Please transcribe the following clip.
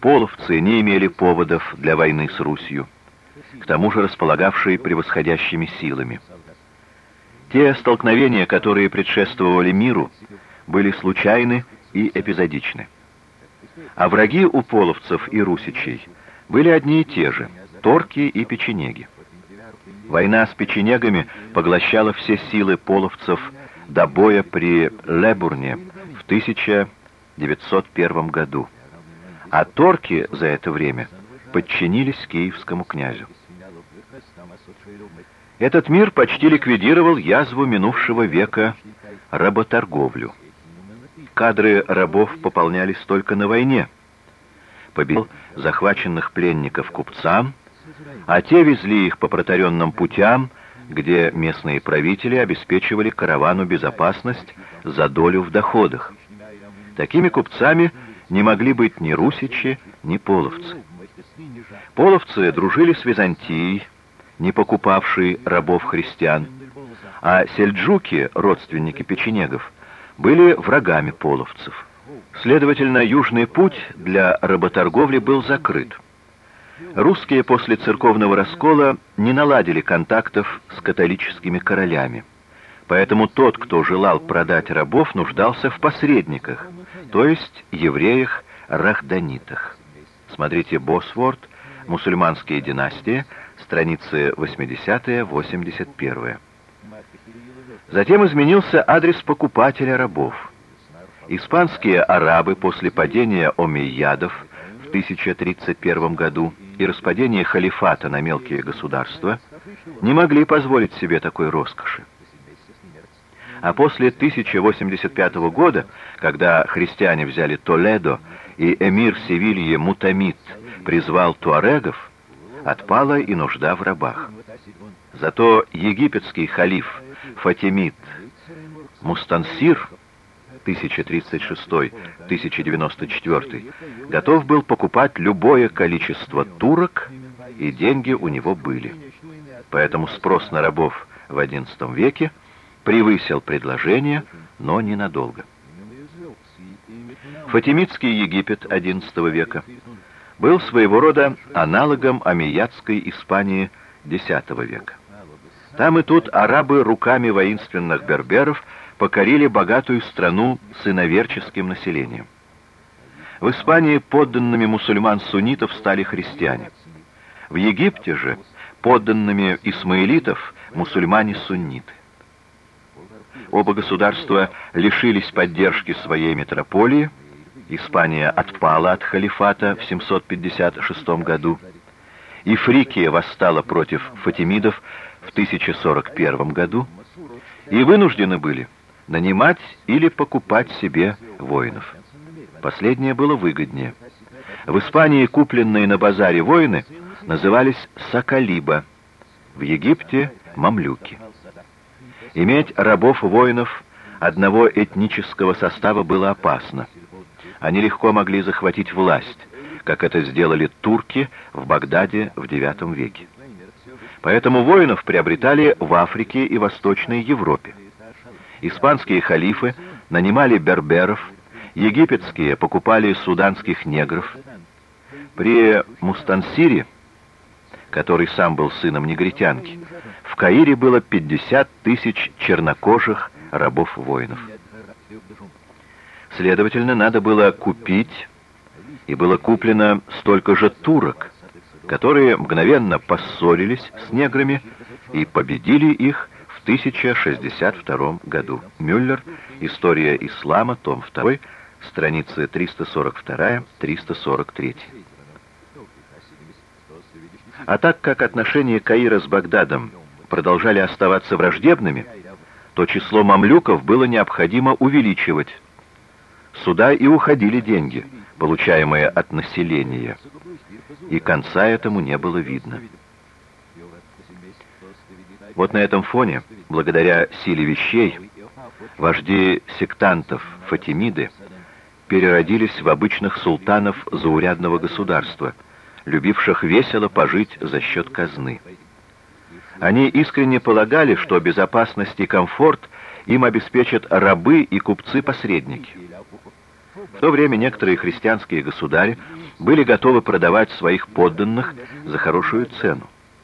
Половцы не имели поводов для войны с Русью, к тому же располагавшие превосходящими силами. Те столкновения, которые предшествовали миру, были случайны и эпизодичны. А враги у половцев и русичей были одни и те же – торки и печенеги. Война с печенегами поглощала все силы половцев до боя при Лебурне в 1901 году, а торки за это время подчинились киевскому князю. Этот мир почти ликвидировал язву минувшего века работорговлю. Кадры рабов пополнялись только на войне. Победил захваченных пленников купцам, а те везли их по протаренным путям, где местные правители обеспечивали каравану безопасность за долю в доходах. Такими купцами не могли быть ни русичи, ни половцы. Половцы дружили с Византией, не покупавший рабов-христиан, а сельджуки, родственники печенегов, были врагами половцев. Следовательно, южный путь для работорговли был закрыт. Русские после церковного раскола не наладили контактов с католическими королями. Поэтому тот, кто желал продать рабов, нуждался в посредниках, то есть евреях-рахданитах. Смотрите Босворд, «Мусульманские династии», страницы 80-81. Затем изменился адрес покупателя рабов. Испанские арабы после падения омейядов в 1031 году и распадения халифата на мелкие государства не могли позволить себе такой роскоши. А после 1085 года, когда христиане взяли Толедо и эмир Севильи Мутамид призвал туарегов, отпала и нужда в рабах. Зато египетский халиф Фатимид Мустансир 1036-1094 готов был покупать любое количество турок, и деньги у него были. Поэтому спрос на рабов в XI веке превысил предложение, но ненадолго. Фатимидский Египет XI века был своего рода аналогом амиятской Испании X века. Там и тут арабы руками воинственных берберов покорили богатую страну с иноверческим населением. В Испании подданными мусульман-суннитов стали христиане. В Египте же подданными исмаилитов мусульмане-сунниты. Оба государства лишились поддержки своей метрополии, Испания отпала от халифата в 756 году. и Фрикия восстала против фатимидов в 1041 году и вынуждены были нанимать или покупать себе воинов. Последнее было выгоднее. В Испании купленные на базаре воины назывались сакалиба, в Египте – мамлюки. Иметь рабов-воинов одного этнического состава было опасно они легко могли захватить власть, как это сделали турки в Багдаде в IX веке. Поэтому воинов приобретали в Африке и Восточной Европе. Испанские халифы нанимали берберов, египетские покупали суданских негров. При Мустансире, который сам был сыном негритянки, в Каире было 50 тысяч чернокожих рабов-воинов. Следовательно, надо было купить, и было куплено столько же турок, которые мгновенно поссорились с неграми и победили их в 1062 году. Мюллер. История ислама. Том 2. Страницы 342-343. А так как отношения Каира с Багдадом продолжали оставаться враждебными, то число мамлюков было необходимо увеличивать, Сюда и уходили деньги, получаемые от населения, и конца этому не было видно. Вот на этом фоне, благодаря силе вещей, вожди сектантов Фатимиды переродились в обычных султанов заурядного государства, любивших весело пожить за счет казны. Они искренне полагали, что безопасность и комфорт им обеспечат рабы и купцы-посредники. В то время некоторые христианские государи были готовы продавать своих подданных за хорошую цену.